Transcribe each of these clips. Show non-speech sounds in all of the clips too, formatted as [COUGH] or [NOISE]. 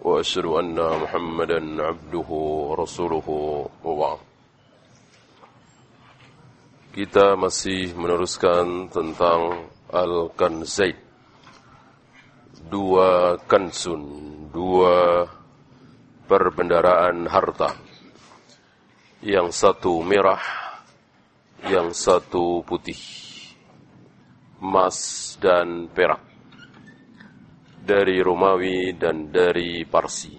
وأشهد أن محمدا عبده ورسوله وبعد Kita masih meneruskan tentang Al-Kanzaid Dua kansun Dua perbendaraan harta Yang satu merah Yang satu putih Emas dan perak dari Romawi dan dari Parsi.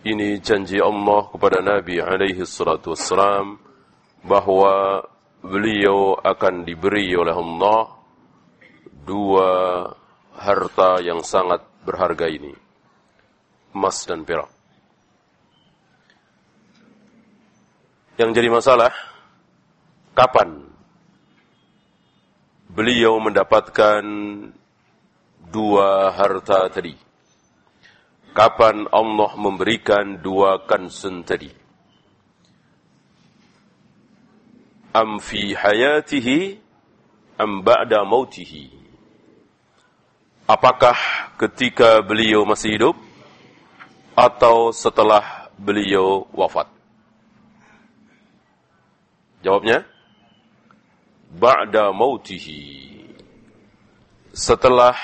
Ini janji Allah kepada Nabi alaihi salatu wassalam bahwa beliau akan diberi oleh Allah dua harta yang sangat berharga ini. Emas dan perak. Yang jadi masalah, kapan beliau mendapatkan dua harta tadi? Kapan Allah memberikan dua kansun tadi? Am fi hayatihi am ba'da mautihi? Apakah ketika beliau masih hidup atau setelah beliau wafat? Jawabnya, ba'da mautihi. Setelah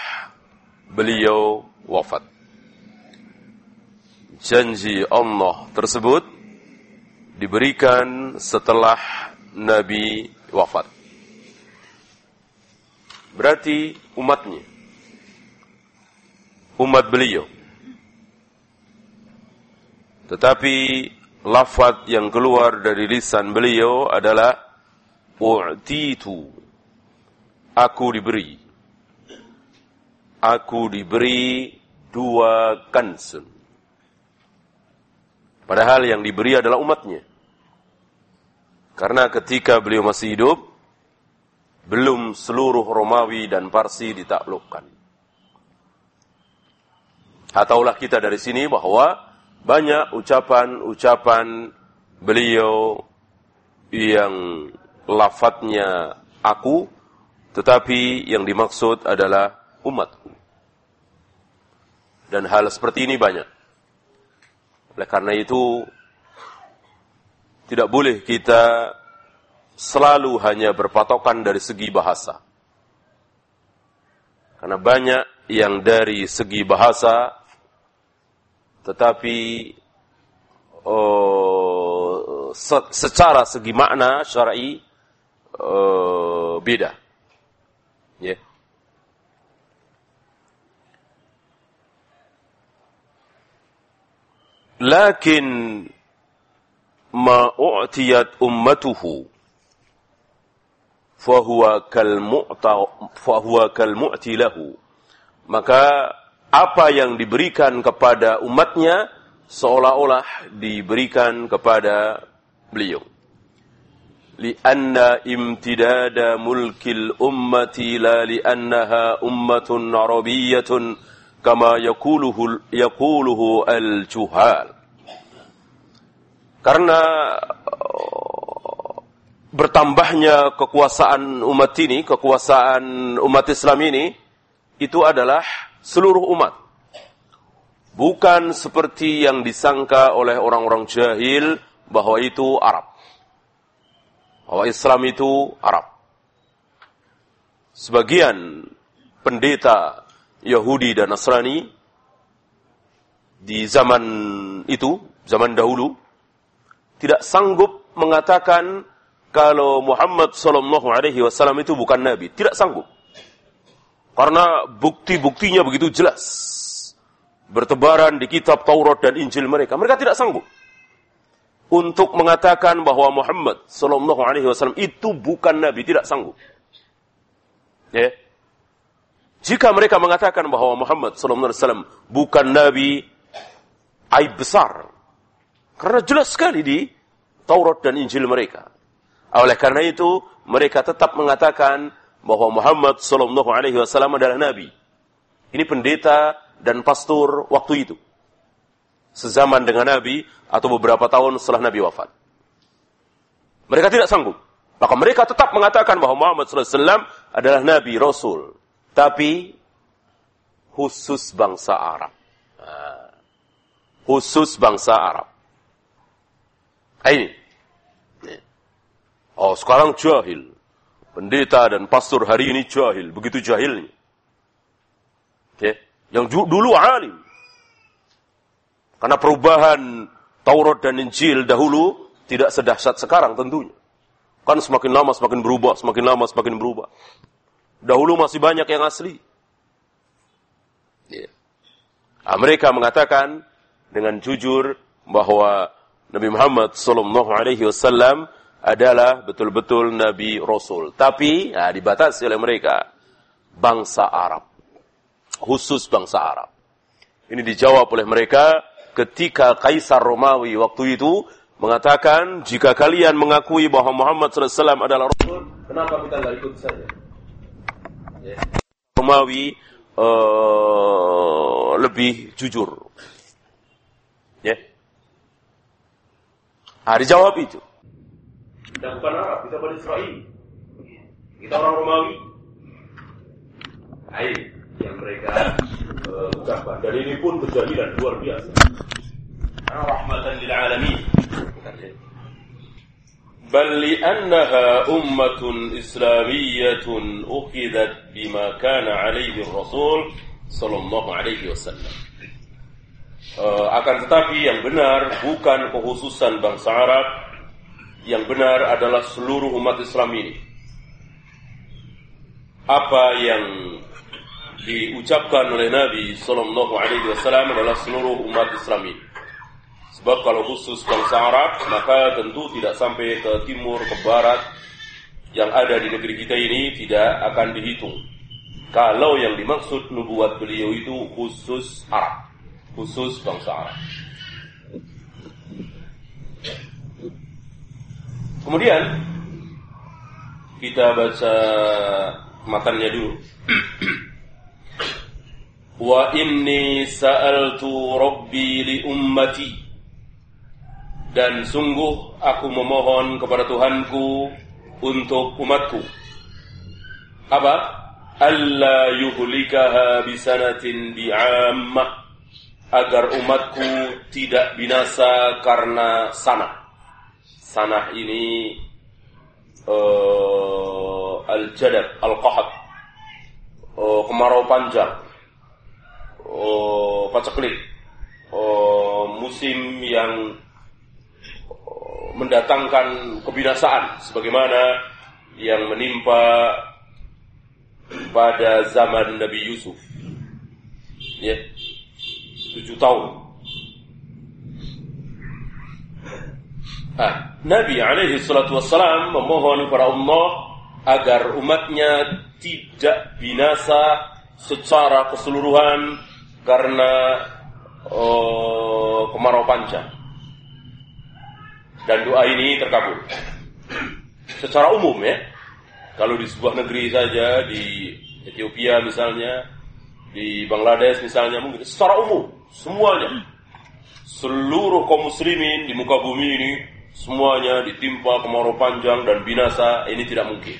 beliau wafat. Janji Allah tersebut diberikan setelah Nabi wafat. Berarti umatnya. Umat beliau. Tetapi lafaz yang keluar dari lisan beliau adalah u'titu. Aku diberi aku diberi dua kansun. Padahal yang diberi adalah umatnya. Karena ketika beliau masih hidup, belum seluruh Romawi dan Parsi ditaklukkan. Hataulah kita dari sini bahwa banyak ucapan-ucapan beliau yang lafadznya aku, tetapi yang dimaksud adalah umatku. Dan hal seperti ini banyak. Oleh karena itu, tidak boleh kita selalu hanya berpatokan dari segi bahasa. Karena banyak yang dari segi bahasa, tetapi se secara segi makna syar'i uh, beda. Yeah lakin ma u'tiyat ummatuhu. Fahuwa kal mu'ta fahuwa kal mu'ti lahu. Maka apa yang diberikan kepada umatnya seolah-olah diberikan kepada beliau. Li anna imtidada mulkil ummati la li annaha ummatun arabiyyatun kama yaquluhu yaquluhu al-juhal. Karena bertambahnya kekuasaan umat ini, kekuasaan umat Islam ini itu adalah seluruh umat. Bukan seperti yang disangka oleh orang-orang jahil bahwa itu Arab. Bahwa Islam itu Arab. Sebagian pendeta Yahudi dan Nasrani di zaman itu, zaman dahulu, tidak sanggup mengatakan kalau Muhammad Sallallahu Alaihi Wasallam itu bukan Nabi, tidak sanggup, karena bukti-buktinya begitu jelas, bertebaran di kitab Taurat dan Injil mereka, mereka tidak sanggup untuk mengatakan bahwa Muhammad Sallallahu Alaihi Wasallam itu bukan Nabi, tidak sanggup. Ya. Jika mereka mengatakan bahwa Muhammad SAW bukan Nabi, aib besar. Karena jelas sekali di Taurat dan Injil mereka. Oleh karena itu, mereka tetap mengatakan bahwa Muhammad Sallallahu Alaihi Wasallam adalah Nabi. Ini pendeta dan pastor waktu itu. Sezaman dengan Nabi atau beberapa tahun setelah Nabi wafat. Mereka tidak sanggup. Maka mereka tetap mengatakan bahwa Muhammad SAW adalah Nabi, Rasul. Tapi khusus bangsa Arab. Nah, khusus bangsa Arab. Nah, ini. Oh, sekarang jahil. Pendeta dan pastor hari ini jahil. Begitu jahilnya. Oke. Yang dulu alim. Karena perubahan Taurat dan Injil dahulu tidak sedahsyat sekarang tentunya. Kan semakin lama semakin berubah, semakin lama semakin berubah. Dahulu masih banyak yang asli. Yeah. Nah, mereka mengatakan dengan jujur bahwa Nabi Muhammad Sallallahu Alaihi Wasallam adalah betul-betul Nabi Rasul. Tapi nah, dibatasi oleh mereka bangsa Arab, khusus bangsa Arab. Ini dijawab oleh mereka ketika Kaisar Romawi waktu itu mengatakan jika kalian mengakui bahwa Muhammad SAW adalah Rasul, kenapa kita nggak ikut saja? Ya. Romawi uh, lebih jujur. Ya. Nah, dijawab itu. Kita bukan Arab, kita bukan Israel. Kita orang Romawi. Nah, ini yang mereka uh, ucapkan. Dan ini pun kejahilan luar biasa. Rahmatan lil alamin. بل لأنها أمة إسلامية أخذت بما كان عليه الرسول صلى الله عليه وسلم uh, akan tetapi yang benar bukan kekhususan bangsa Arab. Yang benar adalah seluruh umat Islam ini. Apa yang diucapkan oleh Nabi Sallallahu Alaihi Wasallam adalah seluruh umat Islam ini. Sebab kalau khusus bangsa Arab, maka tentu tidak sampai ke timur, ke barat, yang ada di negeri kita ini tidak akan dihitung. Kalau yang dimaksud nubuat beliau itu khusus Arab, khusus bangsa Arab. Kemudian kita baca matannya dulu. [CLEARS THROAT] Wa inni sa'altu rabbi li ummati dan sungguh aku memohon kepada Tuhanku untuk umatku. Apa? Alla yuhlikaha bisanatin bi'ammah agar umatku tidak binasa karena sanah. Sanah ini uh, al-jadab, al-qahat, uh, kemarau panjang, uh, paceklik, uh, musim yang mendatangkan kebinasaan sebagaimana yang menimpa pada zaman Nabi Yusuf. Ya. Tujuh tahun. Ah, Nabi alaihi salatu wassalam memohon kepada Allah agar umatnya tidak binasa secara keseluruhan karena oh, kemarau panjang dan doa ini terkabul. Secara umum ya, kalau di sebuah negeri saja, di Ethiopia misalnya, di Bangladesh misalnya, mungkin secara umum, semuanya. Seluruh kaum muslimin di muka bumi ini, semuanya ditimpa kemarau panjang dan binasa, ini tidak mungkin.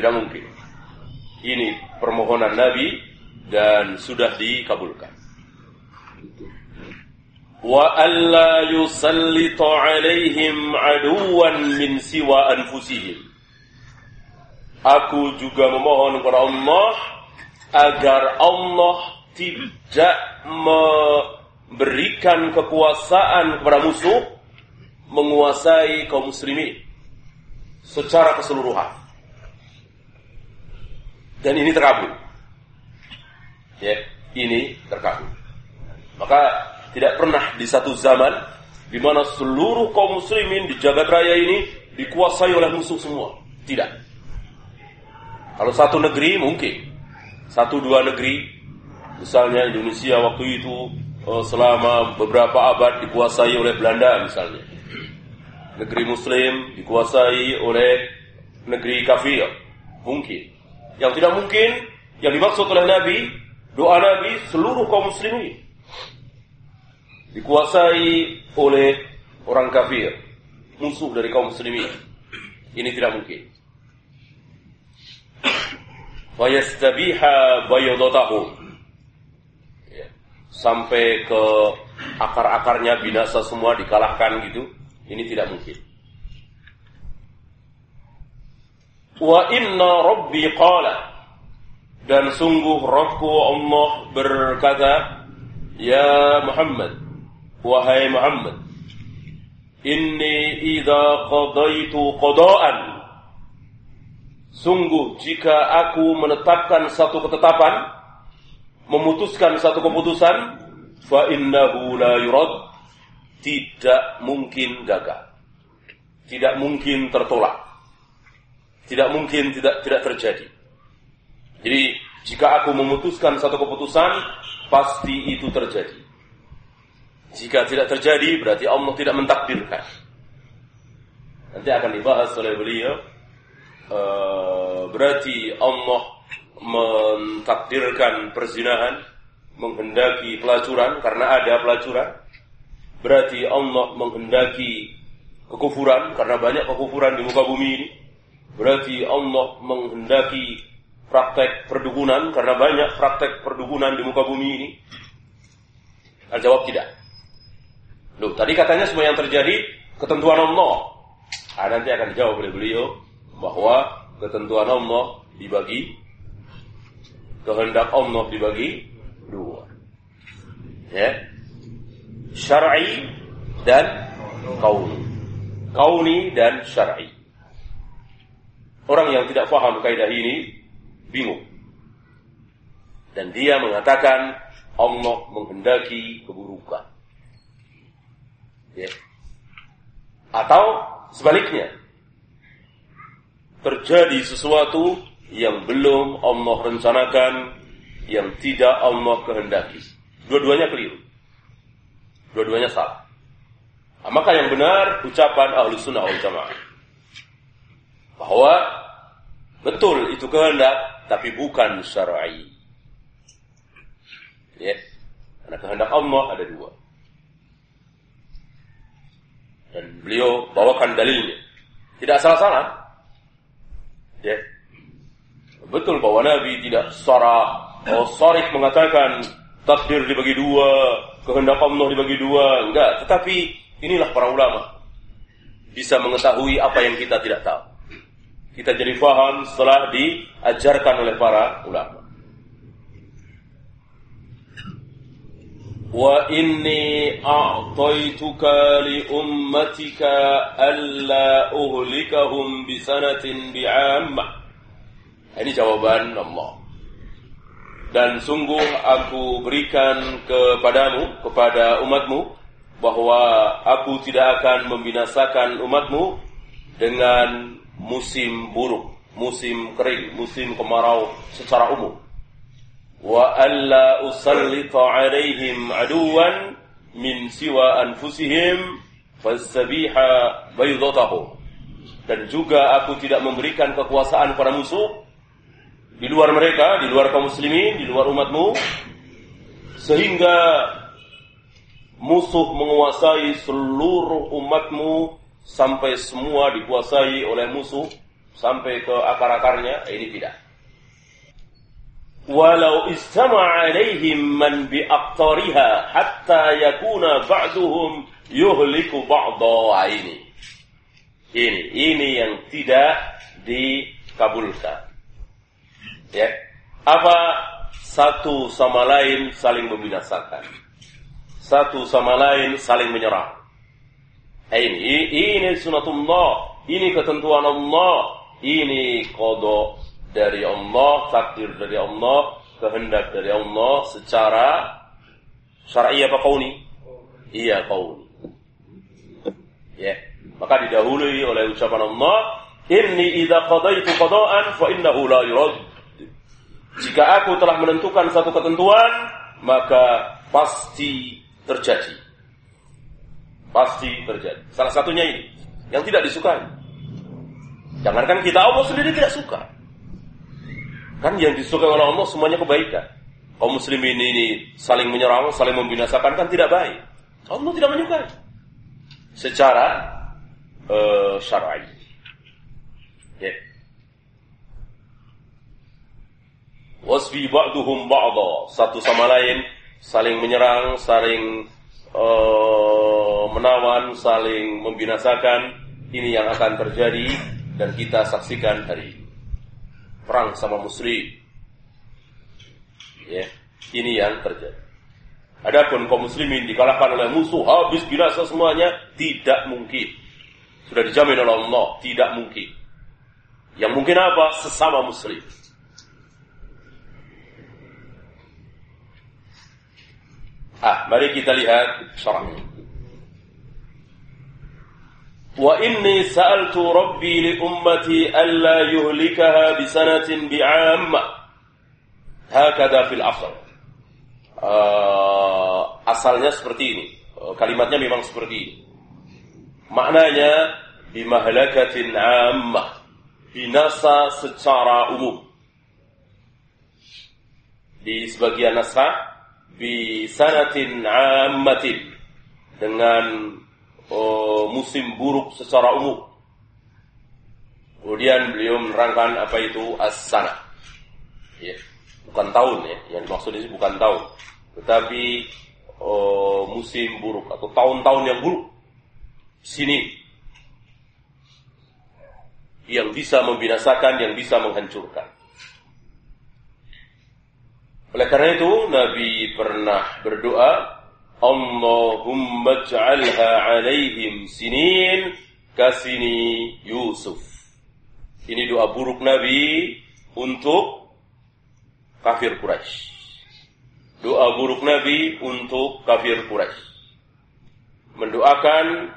Tidak mungkin. Ini permohonan Nabi dan sudah dikabulkan wa alla yusallita alaihim aduwan min siwa anfusihim. Aku juga memohon kepada Allah agar Allah tidak memberikan kekuasaan kepada musuh menguasai kaum muslimin secara keseluruhan. Dan ini terkabul. Ya, ini terkabul. Maka tidak pernah di satu zaman di mana seluruh kaum muslimin di jagat raya ini dikuasai oleh musuh semua. Tidak. Kalau satu negeri mungkin. Satu dua negeri. Misalnya Indonesia waktu itu oh, selama beberapa abad dikuasai oleh Belanda misalnya. Negeri Muslim dikuasai oleh negeri kafir. Mungkin. Yang tidak mungkin, yang dimaksud oleh Nabi, doa Nabi seluruh kaum muslimin. Dikuasai oleh orang kafir. Musuh dari kaum muslimin. Ini tidak mungkin. Fayastabiha bayadatahu. Ya. Sampai ke akar-akarnya binasa semua dikalahkan gitu. Ini tidak mungkin. Wa inna rabbi qala dan sungguh Rabbku Allah berkata Ya Muhammad wahai Muhammad inni idza qadaitu qada'an Sungguh jika aku menetapkan satu ketetapan, memutuskan satu keputusan, fa innahu la yurad, tidak mungkin gagal. Tidak mungkin tertolak. Tidak mungkin tidak tidak terjadi. Jadi jika aku memutuskan satu keputusan, pasti itu terjadi. Jika tidak terjadi, berarti Allah tidak mentakdirkan. Nanti akan dibahas oleh beliau Eh, berarti Allah mentakdirkan perzinahan, menghendaki pelacuran karena ada pelacuran. Berarti Allah menghendaki kekufuran karena banyak kekufuran di muka bumi ini. Berarti Allah menghendaki praktek perdukunan karena banyak praktek perdukunan di muka bumi ini. Al-jawab tidak. Loh, tadi katanya semua yang terjadi ketentuan Allah. Ah, nanti akan dijawab oleh beliau bahwa ketentuan Allah dibagi kehendak Allah dibagi dua. Ya. Syar'i dan kauni. Kauni dan syar'i. Orang yang tidak paham kaidah ini bingung. Dan dia mengatakan Allah menghendaki keburukan. Ya. Atau sebaliknya, terjadi sesuatu yang belum Allah rencanakan, yang tidak Allah kehendaki. Dua-duanya keliru. Dua-duanya salah. Nah, maka yang benar ucapan ahlu sunnah wal jamaah. Bahwa betul itu kehendak, tapi bukan syar'i. Ya. Karena kehendak Allah ada dua. Dan beliau bawakan dalilnya. Tidak salah-salah. Ya. Betul bahwa Nabi tidak secara oh, mengatakan takdir dibagi dua, kehendak Allah dibagi dua, enggak. Tetapi inilah para ulama bisa mengetahui apa yang kita tidak tahu. Kita jadi faham setelah diajarkan oleh para ulama. A'taituka li ummatika alla uhlikahum bisanatin bi'ammah. Ini jawaban Allah. Dan sungguh aku berikan kepadamu, kepada umatmu, bahwa aku tidak akan membinasakan umatmu dengan musim buruk, musim kering, musim kemarau secara umum alla usallita alaihim aduwan min siwa anfusihim fasabiha baydatahu. Dan juga aku tidak memberikan kekuasaan pada musuh di luar mereka, di luar kaum muslimin, di luar umatmu sehingga musuh menguasai seluruh umatmu sampai semua dikuasai oleh musuh sampai ke akar-akarnya. Ini tidak walau istama' alaihim man biaqtariha hatta yakuna ba'duhum yuhliku ba'da ini. Ini, ini yang tidak dikabulkan. Ya. Apa satu sama lain saling membinasakan. Satu sama lain saling menyerang. Ini, ini sunatullah. Ini ketentuan Allah. Ini kodok dari Allah, takdir dari Allah, kehendak dari Allah secara syar'i apa kauni? Iya kauni. Ya. Maka didahului oleh ucapan Allah, "Inni idza qadaitu qada'an fa innahu la yurad." Jika aku telah menentukan satu ketentuan, maka pasti terjadi. Pasti terjadi. Salah satunya ini yang tidak disukai. Jangankan kita Allah sendiri tidak suka. Kan yang disukai oleh Allah semuanya kebaikan. Kaum muslimin ini saling menyerang, saling membinasakan kan tidak baik. Allah tidak menyukai. Secara uh, syar'i. Ya. Wasfi ba'duhum ba'da. Satu sama lain saling menyerang, saling uh, menawan, saling membinasakan. Ini yang akan terjadi dan kita saksikan hari ini. Perang sama muslim. Ya, ini yang terjadi. Adapun kaum muslimin dikalahkan oleh musuh habis binasa semuanya tidak mungkin. Sudah dijamin oleh Allah, tidak mungkin. Yang mungkin apa? Sesama muslim. Ah, mari kita lihat syarahnya. Rabbi li ummati alla yuhlikaha bi sanatin bi'amma. Hakada fil asal. Uh, asalnya seperti ini. Uh, kalimatnya memang seperti ini. Maknanya bimahlakatin ammah. Binasa secara umum. Di sebagian naskah bi sanatin ammatin dengan oh, musim buruk secara umum. Kemudian beliau menerangkan apa itu as-sana. Ya, bukan tahun ya, yang dimaksud ini bukan tahun, tetapi oh, musim buruk atau tahun-tahun yang buruk. Sini yang bisa membinasakan, yang bisa menghancurkan. Oleh karena itu Nabi pernah berdoa, Allahumma ja'alha alaihim sinin kasini Yusuf. Ini doa buruk Nabi untuk kafir Quraisy. Doa buruk Nabi untuk kafir Quraisy. Mendoakan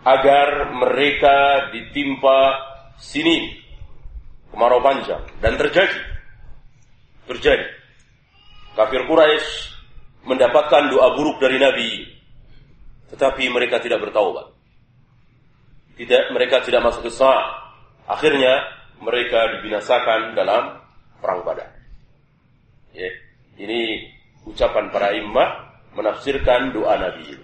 agar mereka ditimpa sini kemarau panjang dan terjadi. Terjadi kafir Quraisy mendapatkan doa buruk dari Nabi, tetapi mereka tidak bertaubat. Tidak, mereka tidak masuk Islam. Akhirnya mereka dibinasakan dalam perang Badar. Ya, ini ucapan para imam menafsirkan doa Nabi.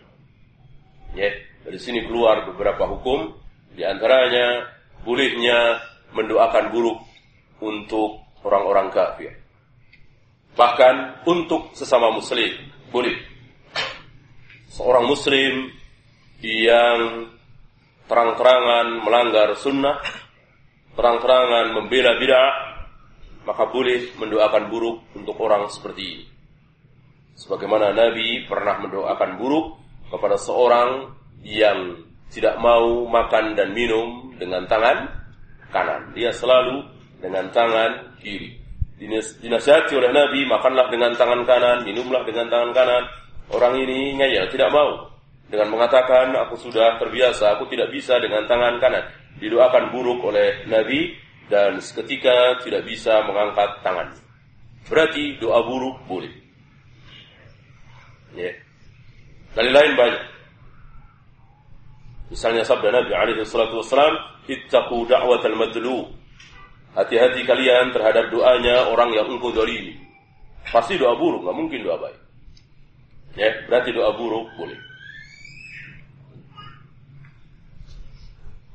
Ya, dari sini keluar beberapa hukum, di antaranya bolehnya mendoakan buruk untuk orang-orang kafir. Bahkan untuk sesama muslim. Boleh. Seorang muslim yang terang-terangan melanggar sunnah, terang-terangan membela bid'ah, maka boleh mendoakan buruk untuk orang seperti ini. Sebagaimana Nabi pernah mendoakan buruk kepada seorang yang tidak mau makan dan minum dengan tangan kanan. Dia selalu dengan tangan kiri dinasihati oleh Nabi, makanlah dengan tangan kanan, minumlah dengan tangan kanan. Orang ini ngeyel, tidak mau. Dengan mengatakan, aku sudah terbiasa, aku tidak bisa dengan tangan kanan. Didoakan buruk oleh Nabi, dan seketika tidak bisa mengangkat tangan. Berarti doa buruk boleh. Ya. Dalil lain banyak. Misalnya sabda Nabi alaihi salatu wassalam, "Ittaqu da'watal madlum." Hati-hati kalian terhadap doanya orang yang engkau dolimi. Pasti doa buruk, nggak mungkin doa baik. Ya, berarti doa buruk boleh.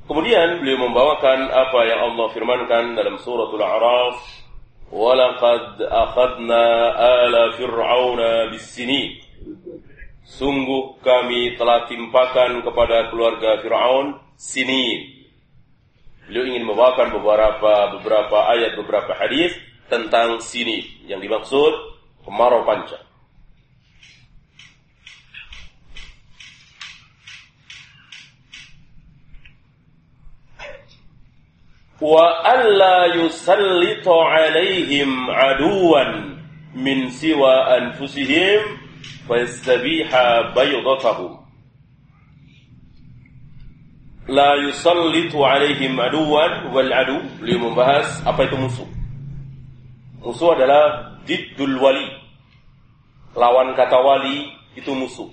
Kemudian beliau membawakan apa yang Allah firmankan dalam suratul A'raf, "Walaqad akhadna ala fir'auna bis-sinin." Sungguh kami telah timpakan kepada keluarga Fir'aun sinin, Beliau ingin membawakan beberapa beberapa ayat, beberapa hadis tentang sini yang dimaksud kemarau panjang. Wa alla yusallitu alaihim aduwan min siwa anfusihim fa yastabiha baydatahum la yusallitu alaihim aduwan wal adu beliau membahas apa itu musuh musuh adalah diddul wali lawan kata wali itu musuh.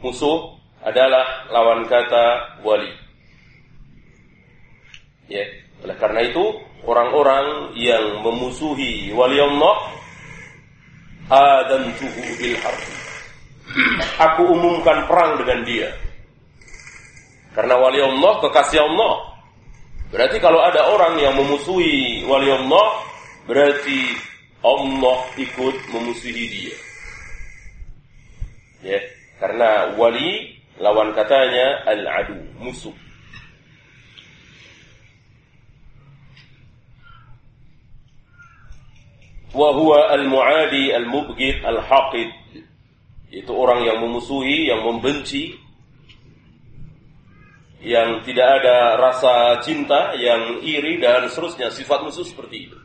Musuh adalah lawan kata wali. Ya, oleh karena itu orang-orang yang memusuhi wali Allah adantuhu bil harb. Aku umumkan perang dengan dia. Karena wali Allah kekasih Allah. Berarti kalau ada orang yang memusuhi wali Allah, berarti Allah ikut memusuhi dia. Ya, karena wali lawan katanya al-adu, musuh. Wahwa al-mu'adi al-mubghid al-haqid. Itu orang yang memusuhi, yang membenci, yang tidak ada rasa cinta, yang iri dan seterusnya. Sifat musuh seperti itu.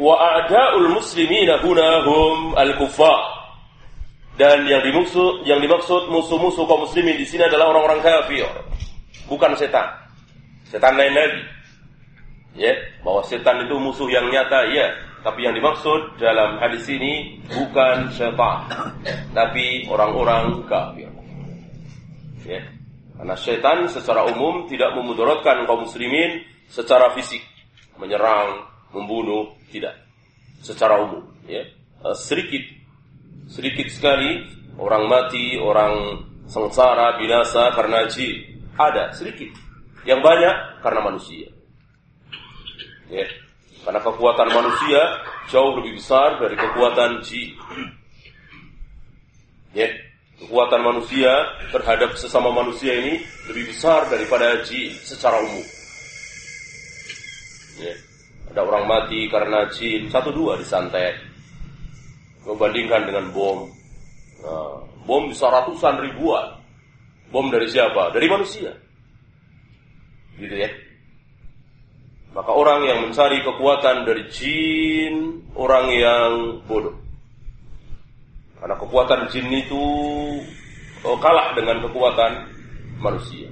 Wa a'da'ul muslimina huna hum al-kuffar. Dan yang dimaksud yang dimaksud musuh-musuh kaum muslimin di sini adalah orang-orang kafir, bukan setan. Setan lain lagi. Ya, bahwa setan itu musuh yang nyata, ya. Tapi yang dimaksud dalam hadis ini bukan setan, tapi orang-orang kafir. Ya. Karena setan secara umum tidak memudaratkan kaum muslimin secara fisik, menyerang, membunuh, tidak. Secara umum, ya. Eh, sedikit sedikit sekali orang mati, orang sengsara, binasa karena jin. Ada sedikit. Yang banyak karena manusia. Ya. Karena kekuatan manusia jauh lebih besar dari kekuatan jin. Ya. Kekuatan manusia terhadap sesama manusia ini lebih besar daripada jin secara umum. Ya. Ada orang mati karena jin satu dua disantet. Membandingkan dengan bom. Nah, bom bisa ratusan ribuan. Bom dari siapa? Dari manusia. Gitu ya. Maka orang yang mencari kekuatan dari jin, orang yang bodoh. Karena kekuatan jin itu oh, kalah dengan kekuatan manusia.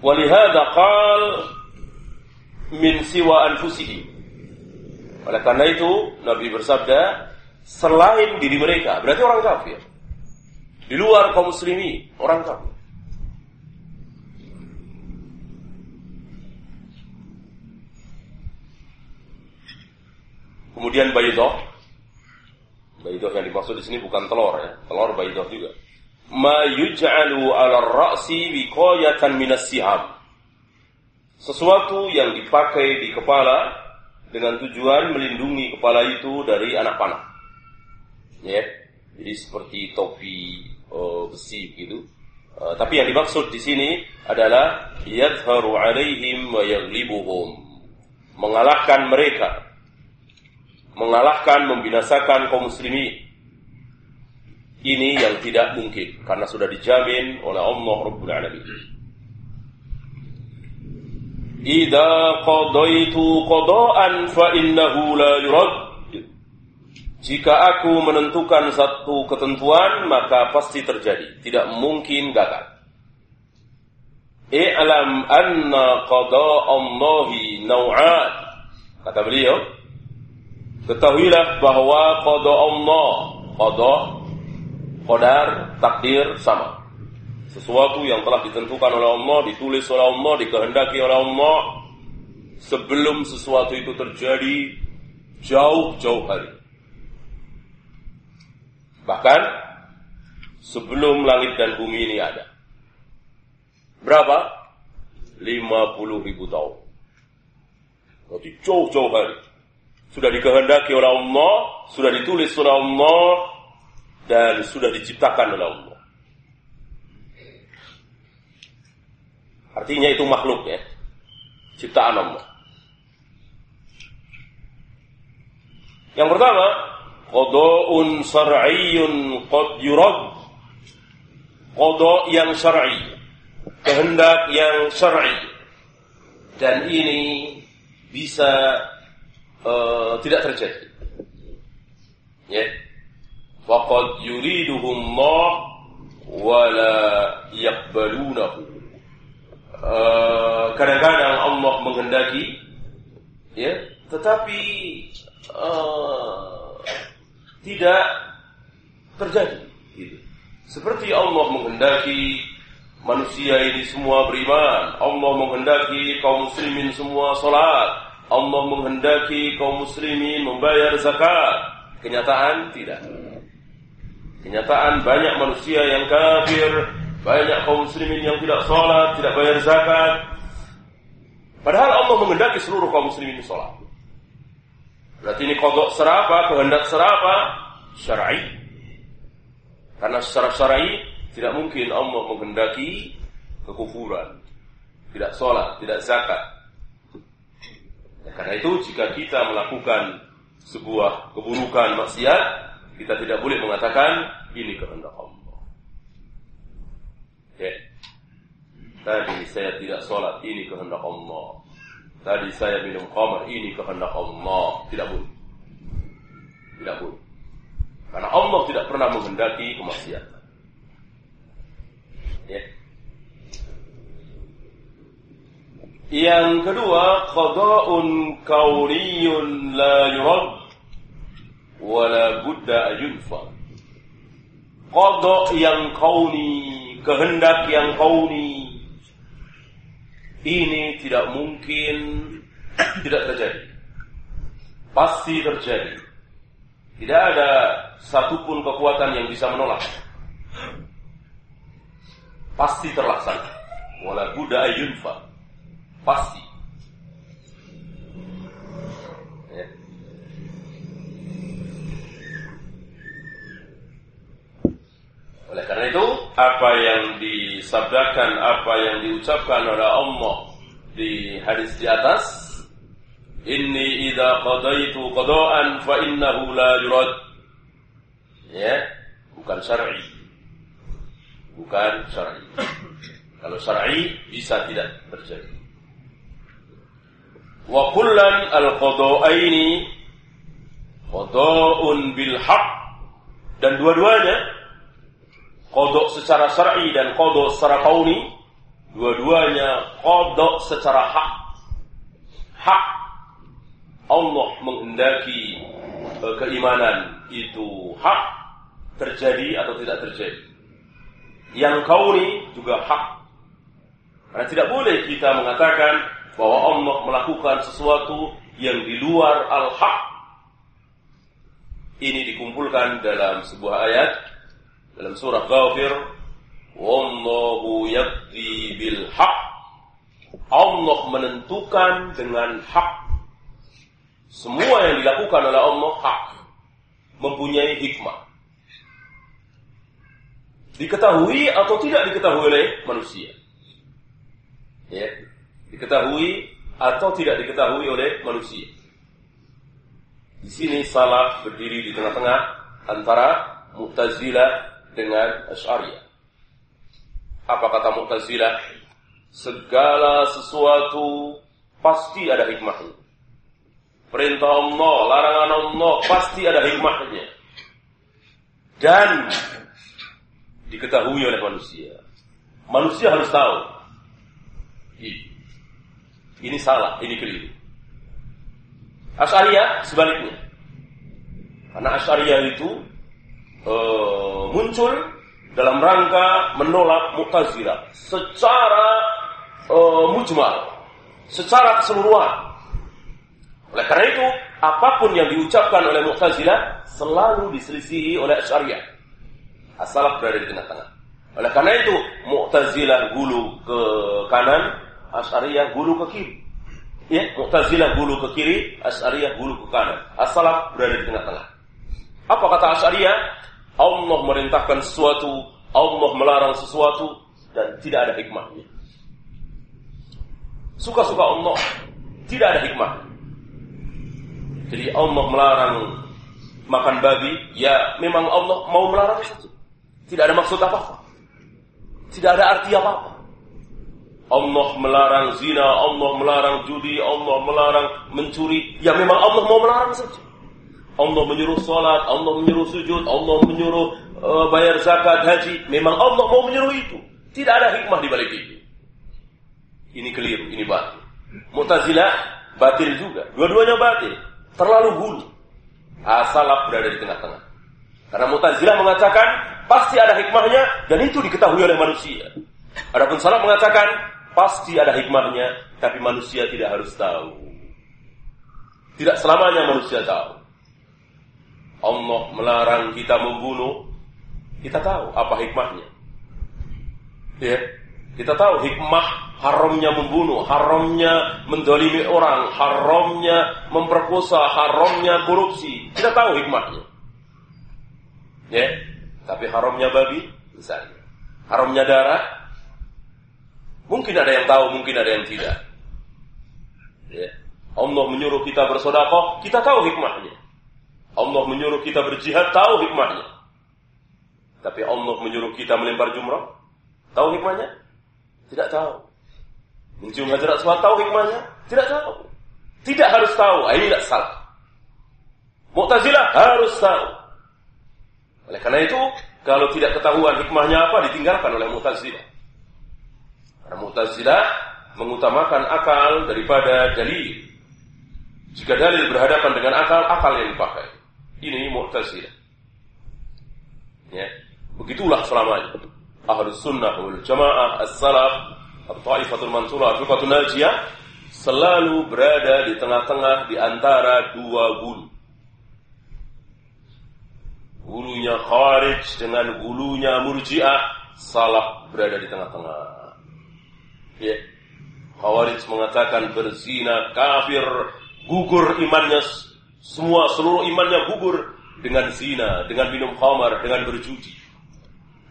Walihada qal min siwa anfusihi. Oleh karena itu Nabi bersabda selain diri mereka, berarti orang kafir. Di luar kaum muslimi, orang kafir. Kemudian baidoh. Baidoh yang dimaksud di sini bukan telur ya, telur baidoh juga. Ma yuj'alu 'ala ra'si wiqayatan minas siham. Sesuatu yang dipakai di kepala dengan tujuan melindungi kepala itu dari anak panah. Ya. Jadi seperti topi uh, besi gitu. Uh, tapi yang dimaksud di sini adalah yadharu alaihim wa yaghlibuhum. Mengalahkan mereka. Mengalahkan, membinasakan kaum muslimin. Ini yang tidak mungkin karena sudah dijamin oleh Allah Rabbul Alamin. Idza qadaitu qada'an fa innahu la yurad. Jika aku menentukan satu ketentuan, maka pasti terjadi. Tidak mungkin gagal. I'lam anna qada'allahi naw'at. Kata beliau, ketahuilah bahwa qada Allah, qada, qadar, takdir sama. Sesuatu yang telah ditentukan oleh Allah, ditulis oleh Allah, dikehendaki oleh Allah sebelum sesuatu itu terjadi jauh-jauh hari. Bahkan sebelum langit dan bumi ini ada. Berapa? 50 ribu tahun. Berarti jauh-jauh hari. Sudah dikehendaki oleh Allah, sudah ditulis oleh Allah, dan sudah diciptakan oleh Allah. Artinya itu makhluk ya. Ciptaan Allah. Yang pertama, qada'un syar'iyyun qad yurad. Qada yang syar'i. Kehendak yang syar'i. Dan ini bisa uh, tidak terjadi. Ya. Waqad yuriduhum Allah wa la yaqbalunahu eh, kadang-kadang Allah menghendaki ya tetapi uh, tidak terjadi gitu. seperti Allah menghendaki manusia ini semua beriman Allah menghendaki kaum muslimin semua salat Allah menghendaki kaum muslimin membayar zakat kenyataan tidak kenyataan banyak manusia yang kafir banyak kaum muslimin yang tidak sholat, tidak bayar zakat. Padahal Allah menghendaki seluruh kaum muslimin sholat. Berarti ini kodok serapa, kehendak serapa, syar'i. Karena secara syar'i tidak mungkin Allah menghendaki kekufuran. Tidak sholat, tidak zakat. Karena itu jika kita melakukan sebuah keburukan maksiat, kita tidak boleh mengatakan ini kehendak Allah. Ya. Tadi saya tidak sholat, ini kehendak Allah. Tadi saya minum khamar, ini kehendak Allah. Tidak boleh. Tidak boleh. Karena Allah tidak pernah menghendaki kemaksiatan. Ya. Yang kedua, qada'un kauniyun la yurad wa la budda ayunfa. Qada' yang kauni kehendak yang kauni ini tidak mungkin tidak terjadi. Pasti terjadi. Tidak ada satupun kekuatan yang bisa menolak. Pasti terlaksana. Wala buddha yunfa. Pasti. Oleh karena itu, apa yang disabdakan, apa yang diucapkan oleh Allah di hadis di atas, Inni idza qadaitu qada'an fa innahu la yurad. Ya, bukan syar'i. Bukan syar'i. Kalau syar'i bisa tidak terjadi. Wa kullan al-qada'aini qada'un bil haqq dan dua-duanya kodok secara syar'i dan kodok secara kauni, dua-duanya kodok secara hak. Hak Allah menghendaki e, keimanan itu hak terjadi atau tidak terjadi. Yang kauni juga hak. Karena tidak boleh kita mengatakan bahwa Allah melakukan sesuatu yang di luar al-haq. Ini dikumpulkan dalam sebuah ayat dalam surah Ghafir. Wallahu yakti bil haq Allah menentukan dengan hak. Semua yang dilakukan oleh Allah hak. Mempunyai hikmah. Diketahui atau tidak diketahui oleh manusia. Ya diketahui atau tidak diketahui oleh manusia di sini salah berdiri di tengah-tengah antara Mu'tazilah dengan Asy'ariyah. Apa kata Mu'tazilah? Segala sesuatu pasti ada hikmahnya. Perintah Allah, larangan Allah pasti ada hikmahnya. Dan diketahui oleh manusia. Manusia harus tahu. Ini salah, ini keliru. Asy'ariyah sebaliknya. Karena Asy'ariyah itu uh, muncul dalam rangka menolak Mu'tazilah secara uh, mujmal, secara keseluruhan. Oleh karena itu, apa pun yang diucapkan oleh Mu'tazilah selalu diselisihi oleh Asy'ariyah. Asal berada di tengah-tengah. Oleh karena itu, Mu'tazilah gulu ke kanan, Asy'ariyah gulu ke kiri. Ya, Mu'tazilah gulu ke kiri, Asy'ariyah gulu ke kanan. Asal berada di tengah-tengah. Apa kata Asy'ariyah? Allah merintahkan sesuatu, Allah melarang sesuatu dan tidak ada hikmahnya. Suka-suka Allah, tidak ada hikmah. Jadi Allah melarang makan babi, ya memang Allah mau melarang saja. Tidak ada maksud apa-apa. Tidak ada arti apa-apa. Allah melarang zina, Allah melarang judi, Allah melarang mencuri. Ya memang Allah mau melarang saja. Allah menyuruh salat, Allah menyuruh sujud, Allah menyuruh uh, bayar zakat, haji. Memang Allah mau menyuruh itu. Tidak ada hikmah di balik itu. Ini keliru, ini batil. Mu'tazilah batil juga. Dua-duanya batil. Terlalu hulu. Asalaf berada di tengah-tengah. Karena Mu'tazilah mengatakan pasti ada hikmahnya dan itu diketahui oleh manusia. Adapun salaf mengatakan pasti ada hikmahnya tapi manusia tidak harus tahu. Tidak selamanya manusia tahu. Allah melarang kita membunuh, kita tahu apa hikmahnya. Ya, kita tahu hikmah haramnya membunuh, haramnya mendolimi orang, haramnya memperkosa, haramnya korupsi. Kita tahu hikmahnya. Ya, tapi haramnya babi, misalnya. Haramnya darah, mungkin ada yang tahu, mungkin ada yang tidak. Ya. Allah menyuruh kita bersodakoh, kita tahu hikmahnya. Allah menyuruh kita berjihad, tahu hikmahnya. Tapi Allah menyuruh kita melempar jumrah, tahu hikmahnya? Tidak tahu. Mencium hadirat aswad tahu hikmahnya? Tidak tahu. Tidak harus tahu. Ah, ini tidak salah. Mu'tazilah harus tahu. Oleh karena itu, kalau tidak ketahuan hikmahnya apa, ditinggalkan oleh Mu'tazilah. Karena Mu'tazilah mengutamakan akal daripada dalil. Jika dalil berhadapan dengan akal, akal yang dipakai. Ini Mu'tazilah. Ya. Begitulah selamanya. Ahlus sunnah wal jamaah as-salaf At-Taifatul Mansurah Firqatul Najiyah selalu berada di tengah-tengah di antara dua gulu. Gulunya Khawarij dengan gulunya Murji'ah salaf berada di tengah-tengah. Ya. Khawarij mengatakan berzina kafir, gugur imannya semua seluruh imannya gugur dengan zina, dengan minum khamar, dengan berjudi.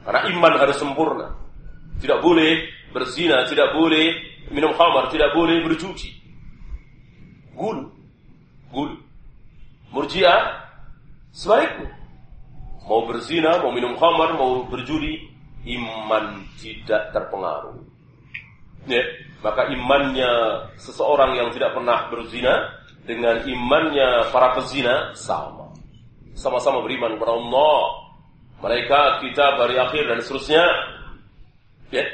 Karena iman harus sempurna. Tidak boleh berzina, tidak boleh minum khamar, tidak boleh berjudi. Gul. Gul. Murji'ah sebaliknya. Mau berzina, mau minum khamar, mau berjudi, iman tidak terpengaruh. Ya, maka imannya seseorang yang tidak pernah berzina dengan imannya para pezina sama. Sama-sama beriman kepada Allah, mereka kita hari akhir dan seterusnya. Ya,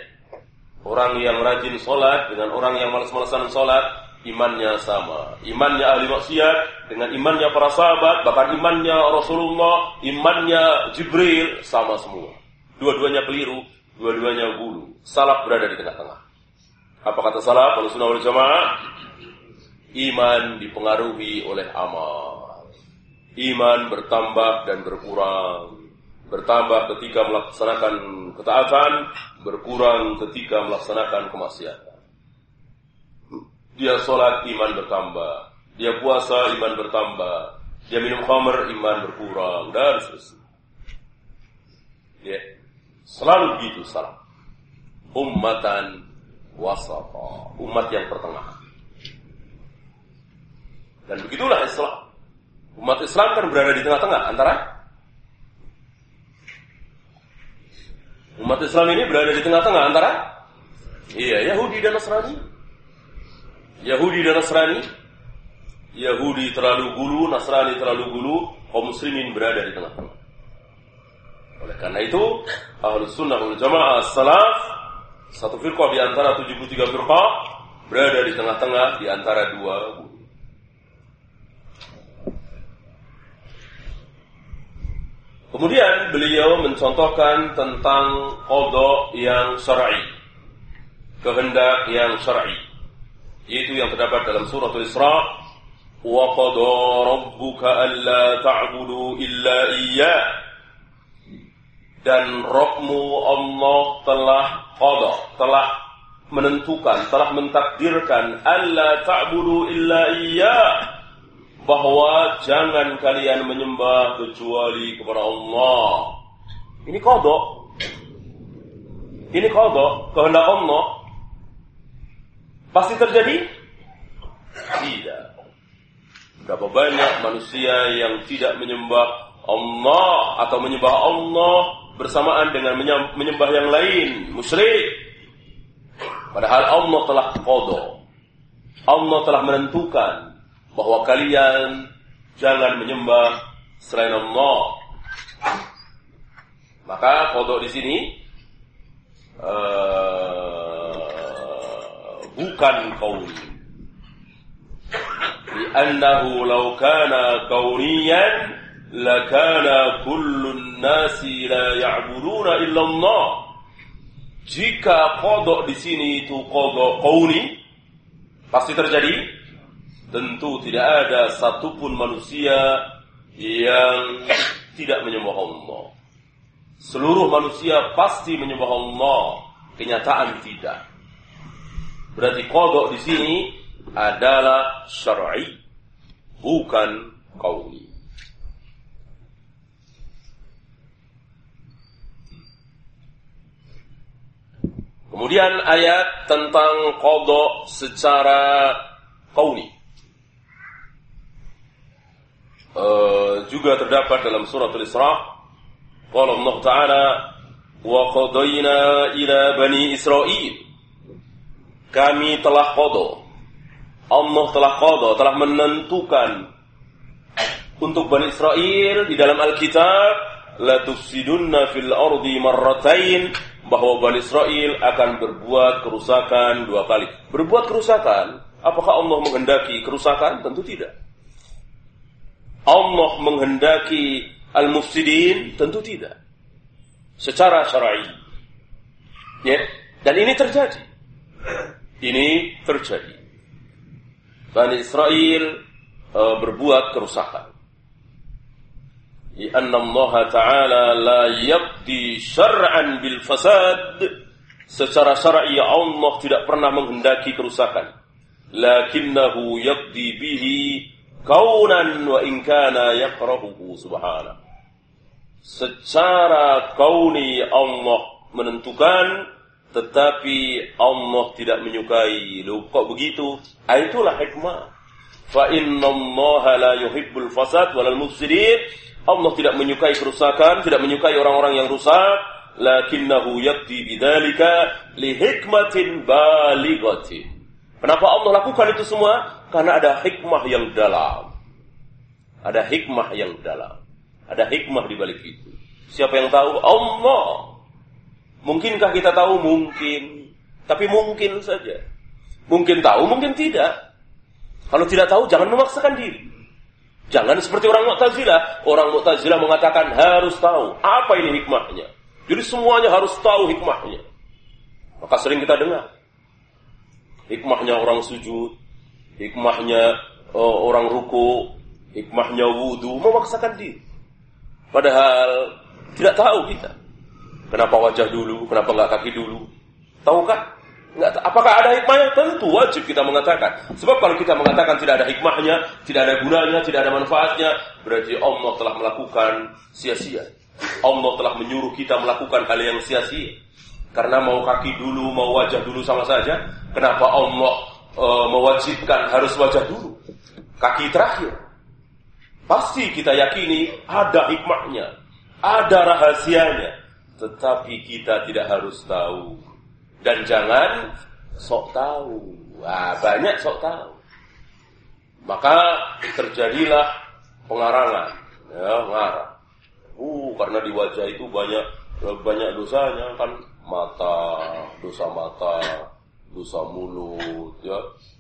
Orang yang rajin sholat dengan orang yang malas-malasan sholat, imannya sama. Imannya ahli maksiat dengan imannya para sahabat, bahkan imannya Rasulullah, imannya Jibril, sama semua. Dua-duanya keliru, dua-duanya bulu. Salaf berada di tengah-tengah. Apa kata salaf? Kalau sunnah wal iman dipengaruhi oleh amal. Iman bertambah dan berkurang bertambah ketika melaksanakan ketaatan, berkurang ketika melaksanakan kemaksiatan. Dia sholat iman bertambah, dia puasa iman bertambah, dia minum khamr iman berkurang dan seterusnya. Ya, selalu begitu salah. Ummatan wasata, umat yang pertengahan. Dan begitulah Islam. Umat Islam kan berada di tengah-tengah antara Umat Islam ini berada di tengah-tengah antara iya Yahudi dan Nasrani. Yahudi dan Nasrani. Yahudi terlalu gulu, Nasrani terlalu gulu, kaum muslimin berada di tengah-tengah. Oleh karena itu, Ahlus Sunnah wal Jamaah salaf satu firqah di antara 73 firqah berada di tengah-tengah di antara dua gulu. Kemudian beliau mencontohkan tentang kodok yang syar'i, kehendak yang syar'i, yaitu yang terdapat dalam surah Al-Isra, wa qada rabbuka alla ta'budu illa iya dan Rabbmu Allah telah qada, telah menentukan, telah mentakdirkan alla ta'budu illa iya bahwa jangan kalian menyembah kecuali kepada Allah. Ini kodok. Ini kodok, kehendak Allah. Pasti terjadi? Tidak. Berapa banyak manusia yang tidak menyembah Allah atau menyembah Allah bersamaan dengan menyembah yang lain, musyrik. Padahal Allah telah kodok. Allah telah menentukan bahwa kalian jangan menyembah selain Allah. Maka kodok di sini uh, bukan kauni. Li'annahu law kana kauniyan lakana kullun nasi la ya'buduna illa Allah. Jika kodok di sini itu kodok kauni, pasti terjadi. Tentu tidak ada satupun manusia yang tidak menyembah Allah. Seluruh manusia pasti menyembah Allah. Kenyataan tidak. Berarti kodok di sini adalah syar'i, bukan kauni. Kemudian ayat tentang kodok secara kauni. Uh, juga terdapat dalam surat Al-Isra. Qala Allah Ta'ala, "Wa qadayna ila bani Israel." kami telah kodo. Allah telah kodo, telah menentukan untuk Bani Israel di dalam Alkitab la tufsidunna fil ardi marratain bahwa Bani Israel akan berbuat kerusakan dua kali. Berbuat kerusakan, apakah Allah menghendaki kerusakan? Tentu tidak. Allah menghendaki al-mufsidin? Tentu tidak. Secara syar'i. Ya, dan ini terjadi ini terjadi. Bani Israel uh, berbuat kerusakan. Lianna Allah Ta'ala la yabdi bil fasad. Secara syar'i Allah tidak pernah menghendaki kerusakan. Lakinnahu yabdi bihi kaunan wa in kana yakrahuhu subhanahu. Secara kauni Allah menentukan tetapi Allah tidak menyukai. Loh, kok begitu? Ah, itulah hikmah. Fa inna Allah la yuhibbul fasad walal mufsidin. Allah tidak menyukai kerusakan, tidak menyukai orang-orang yang rusak, lakinnahu yakti bidzalika li hikmatin balighatin. Kenapa Allah lakukan itu semua? Karena ada hikmah yang dalam. Ada hikmah yang dalam. Ada hikmah di balik itu. Siapa yang tahu? Allah. Mungkinkah kita tahu? Mungkin. Tapi mungkin saja. Mungkin tahu, mungkin tidak. Kalau tidak tahu, jangan memaksakan diri. Jangan seperti orang Mu'tazilah. Orang Mu'tazilah mengatakan harus tahu. Apa ini hikmahnya? Jadi semuanya harus tahu hikmahnya. Maka sering kita dengar. Hikmahnya orang sujud. Hikmahnya uh, orang ruku. Hikmahnya wudhu. Memaksakan diri. Padahal tidak tahu kita. Kenapa wajah dulu? Kenapa nggak kaki dulu? Tahukah? Nggak, apakah ada hikmahnya? Tentu wajib kita mengatakan. Sebab kalau kita mengatakan tidak ada hikmahnya, tidak ada gunanya, tidak ada manfaatnya, berarti Allah telah melakukan sia-sia. Allah telah menyuruh kita melakukan hal yang sia-sia. Karena mau kaki dulu, mau wajah dulu sama saja. Kenapa Allah e, mewajibkan harus wajah dulu? Kaki terakhir. Pasti kita yakini ada hikmahnya, ada rahasianya tetapi kita tidak harus tahu. Dan jangan sok tahu. Wah, banyak sok tahu. Maka terjadilah pengarangan. Ya, ngarang. Uh, karena di wajah itu banyak banyak dosanya kan mata, dosa mata, dosa mulut, ya,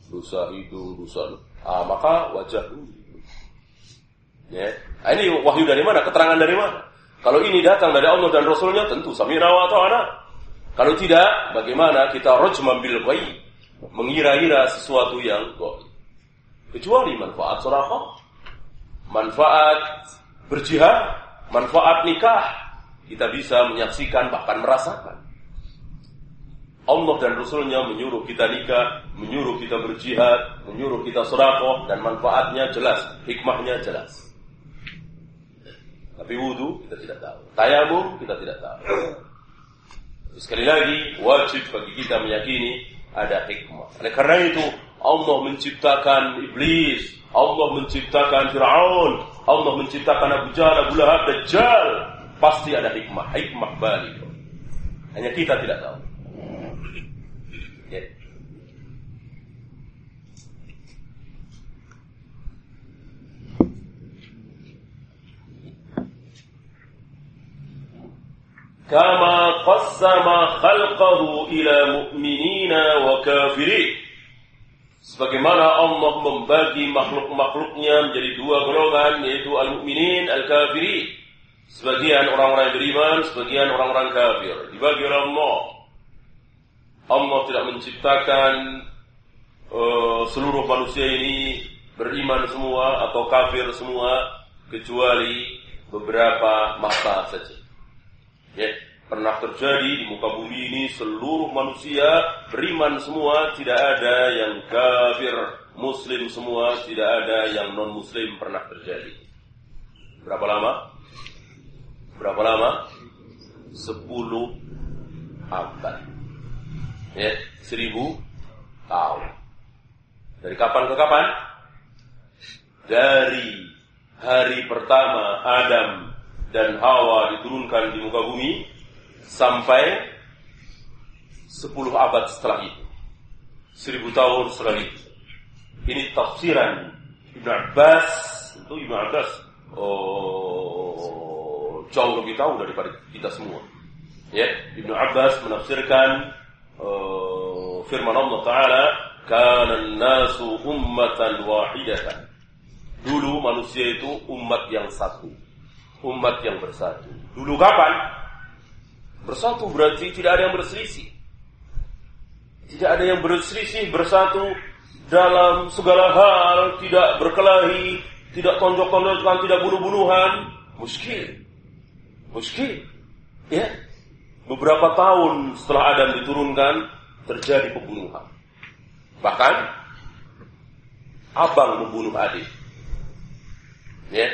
dosa hidung, dosa. Ah, maka wajah dulu. Ya. Nah, ini wahyu dari mana? Keterangan dari mana? Kalau ini datang dari Allah dan Rasulnya tentu samira wa ta'ana. Kalau tidak, bagaimana kita rojman bil ghaib, mengira-ira sesuatu yang gaib. Kecuali manfaat surah manfaat berjihad, manfaat nikah, kita bisa menyaksikan bahkan merasakan. Allah dan Rasulnya menyuruh kita nikah, menyuruh kita berjihad, menyuruh kita surakoh, dan manfaatnya jelas, hikmahnya jelas. Tapi wudhu kita tidak tahu. Tayamum kita tidak tahu. Sekali lagi, wajib bagi kita meyakini ada hikmah. Oleh karena itu, Allah menciptakan iblis, Allah menciptakan Fir'aun, Allah menciptakan Abu Jahal, Abu Lahab, Dajjal. Pasti ada hikmah, hikmah balik. Hanya kita tidak tahu. كما قسم خلقه إلى مؤمنين وكافرين sebagaimana Allah membagi makhluk-makhluknya menjadi dua golongan yaitu al-mu'minin al-kafirin sebagian orang-orang yang beriman sebagian orang-orang kafir dibagi oleh Allah Allah tidak menciptakan uh, seluruh manusia ini beriman semua atau kafir semua kecuali beberapa masa saja ya pernah terjadi di muka bumi ini seluruh manusia beriman semua tidak ada yang kafir muslim semua tidak ada yang non muslim pernah terjadi. Berapa lama? Berapa lama? Sepuluh abad. Ya seribu tahun. Dari kapan ke kapan? Dari hari pertama Adam dan Hawa diturunkan di muka bumi sampai 10 abad setelah itu. 1000 tahun setelah itu. Ini tafsiran Ibn Abbas, itu Ibn Abbas oh, jauh lebih tahu daripada kita semua. Ya, Ibn Abbas menafsirkan uh, firman Allah Taala, "Kana nasu ummatan wahidatan." Dulu manusia itu umat yang satu, umat yang bersatu. Dulu kapan? Bersatu berarti tidak ada yang berselisih. Tidak ada yang berselisih, bersatu dalam segala hal, tidak berkelahi, tidak tonjok-tonjokan, tidak bunuh-bunuhan. Muskil. Muskil. Ya. Beberapa tahun setelah Adam diturunkan, terjadi pembunuhan. Bahkan, abang membunuh adik. Ya.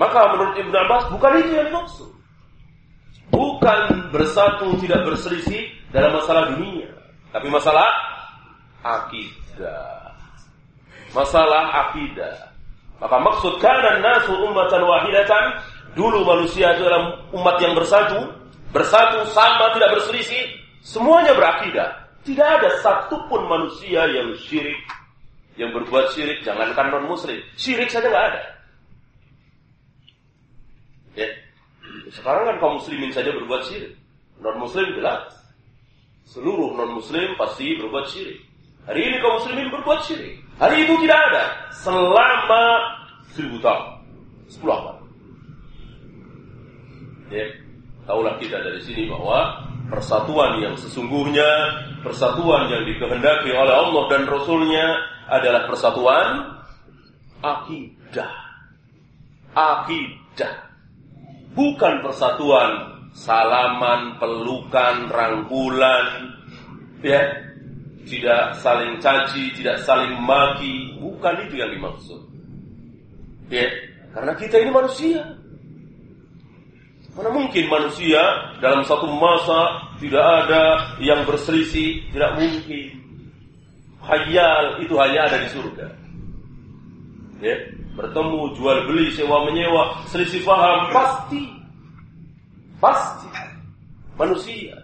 Maka menurut Ibn Abbas, bukan itu yang dimaksud bukan bersatu tidak berselisih dalam masalah dunia, tapi masalah akidah. Masalah akidah. Maka maksud kana nasu ummatan wahidatan, dulu manusia itu adalah umat yang bersatu, bersatu sama tidak berselisih, semuanya berakidah. Tidak ada satupun manusia yang syirik, yang berbuat syirik, jangankan non muslim, syirik saja nggak ada. Ya, sekarang kan kaum muslimin saja berbuat syirik. Non muslim jelas. Seluruh non muslim pasti berbuat syirik. Hari ini kaum muslimin berbuat syirik. Hari itu tidak ada selama seribu tahun. Sepuluh abad. Ya, tahulah kita dari sini bahwa persatuan yang sesungguhnya, persatuan yang dikehendaki oleh Allah dan Rasulnya adalah persatuan akidah. Akidah bukan persatuan salaman, pelukan, rangkulan, ya, tidak saling caci, tidak saling maki, bukan itu yang dimaksud. Ya, karena kita ini manusia. Mana mungkin manusia dalam satu masa tidak ada yang berselisih, tidak mungkin. Hayal itu hanya ada di surga. Ya, bertemu, jual beli, sewa menyewa, selisih paham, pasti. Pasti. Manusia.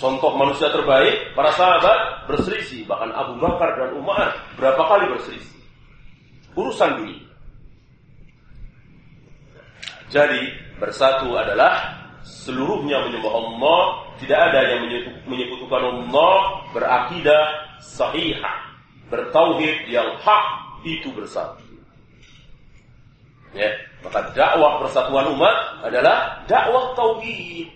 Contoh manusia terbaik, para sahabat berselisih. Bahkan Abu Bakar dan Umar berapa kali berselisih. Urusan dunia. Jadi, bersatu adalah seluruhnya menyembah Allah, tidak ada yang menyekutukan Allah, berakidah sahihah, bertauhid yang hak itu bersatu. Ya, maka dakwah persatuan umat adalah dakwah tauhid.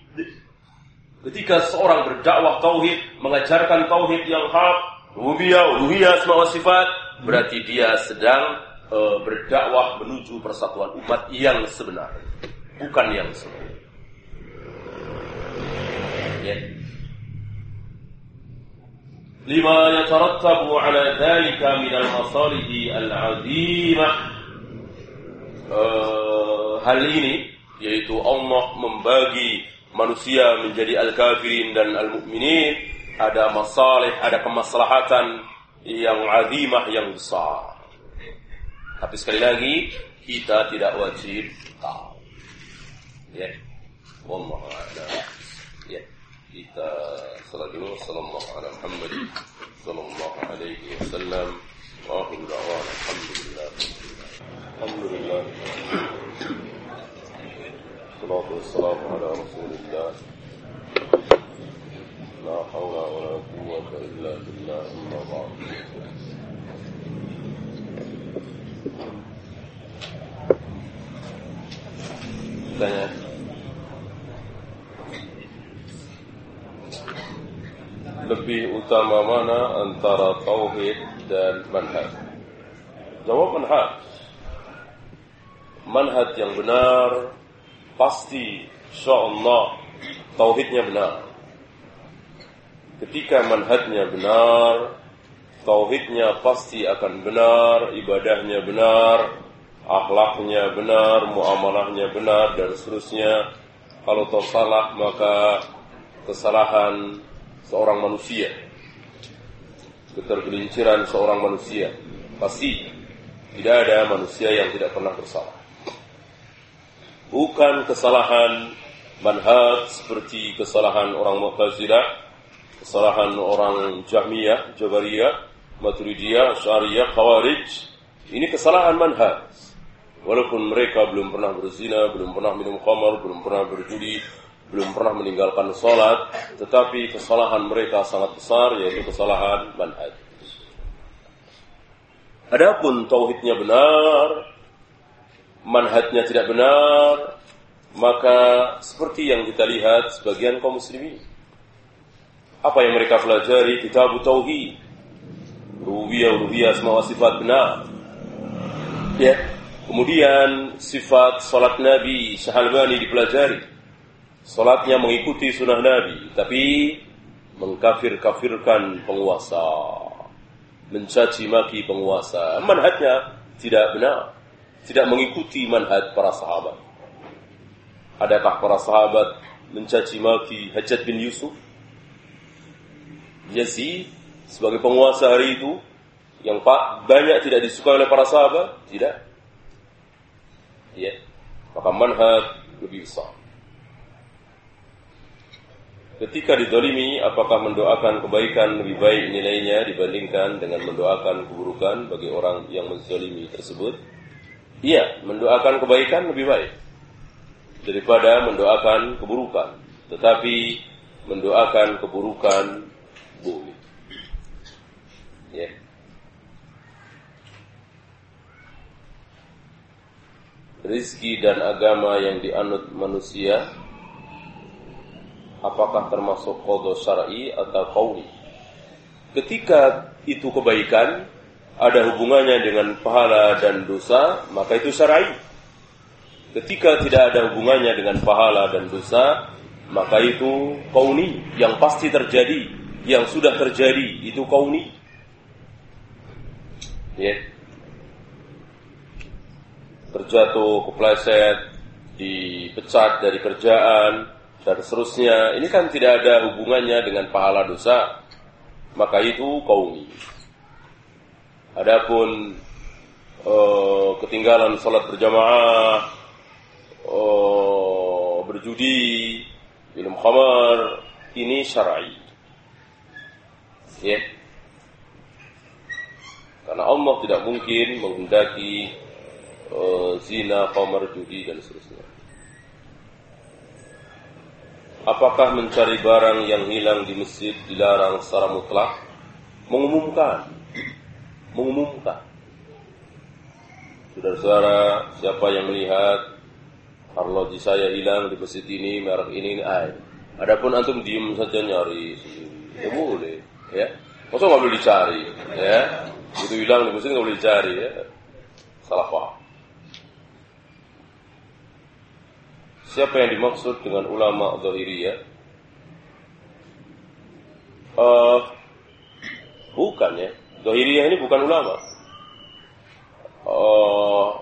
Ketika seorang berdakwah tauhid, mengajarkan tauhid yang hak, rububiyah, uluhiyah, asma wa sifat, berarti dia sedang e, berdakwah menuju persatuan umat yang sebenarnya, bukan yang sebenarnya. Ya. Lima yatarattabu ala dhalika min al-masalih al-'azimah uh, hal ini yaitu Allah membagi manusia menjadi al-kafirin dan al-mu'minin ada masalih, ada kemaslahatan yang azimah yang besar. Tapi sekali lagi kita tidak wajib tahu. Ya. Wallahu a'lam. Ya. Kita salat dulu sallallahu ala Muhammad sallallahu alaihi wasallam واخر دعوانا الحمد لله. الحمد لله. الصلاة والسلام على رسول الله. لا حول ولا قوة إلا بالله أما بعد. Thank. Utama mana antara tauhid dan manhaj? Jawab manhaj. Manhaj yang benar pasti insyaallah tauhidnya benar. Ketika manhajnya benar, tauhidnya pasti akan benar, ibadahnya benar, akhlaknya benar, muamalahnya benar dan seterusnya. Kalau toh salah maka kesalahan seorang manusia. Ketergelinciran seorang manusia. Pasti tidak ada manusia yang tidak pernah bersalah. Bukan kesalahan manhaj seperti kesalahan orang Mu'tazilah, kesalahan orang Jahmiyah, Jabariyah, Maturidiyah, Syariyah, Khawarij. Ini kesalahan manhaj. Walaupun mereka belum pernah berzina, belum pernah minum khamar, belum pernah berjudi, belum pernah meninggalkan sholat, tetapi kesalahan mereka sangat besar, yaitu kesalahan manhaj. Adapun tauhidnya benar, manhajnya tidak benar, maka seperti yang kita lihat sebagian kaum muslimin. Apa yang mereka pelajari kitab tauhid, rububiyah, uluhiyah, semua sifat benar. Ya, Kemudian sifat salat Nabi Syahalbani dipelajari. Salatnya mengikuti sunnah Nabi, tapi mengkafir-kafirkan penguasa. Mencaci maki penguasa. Manhajnya tidak benar. Tidak mengikuti manhaj para sahabat. Adakah para sahabat mencaci maki Hajjat bin Yusuf? Yazid sebagai penguasa hari itu yang banyak tidak disukai oleh para sahabat? Tidak ya maka manhaj lebih besar ketika didolimi apakah mendoakan kebaikan lebih baik nilainya dibandingkan dengan mendoakan keburukan bagi orang yang menzalimi tersebut? Iya mendoakan kebaikan lebih baik daripada mendoakan keburukan. Tetapi mendoakan keburukan boleh. Ya. Rizki dan agama yang dianut manusia apakah termasuk kodo syar'i atau kauni ketika itu kebaikan ada hubungannya dengan pahala dan dosa maka itu syar'i. Ketika tidak ada hubungannya dengan pahala dan dosa maka itu kauni. Yang pasti terjadi yang sudah terjadi itu kauni. Ya. Yeah terjatuh, kepleset, dipecat dari kerjaan, dan seterusnya. Ini kan tidak ada hubungannya dengan pahala dosa. Maka itu kaumi. Adapun uh, ketinggalan sholat berjamaah, uh, berjudi, minum khamar, ini syar'i. Ya. Karena Allah tidak mungkin menghendaki uh, zina, kamar, judi dan seterusnya. Apakah mencari barang yang hilang di masjid dilarang secara mutlak? Mengumumkan. Mengumumkan. Saudara-saudara, siapa yang melihat arloji saya hilang di masjid ini, merek ini, ini, ay. Adapun antum diem saja nyari Ya boleh, ya. Masa nggak boleh dicari, ya. Itu hilang di masjid nggak boleh dicari, ya. Salah paham. Siapa yang dimaksud dengan ulama Zahiriyah? Uh, bukan ya. Zahiriyah ini bukan ulama. Uh,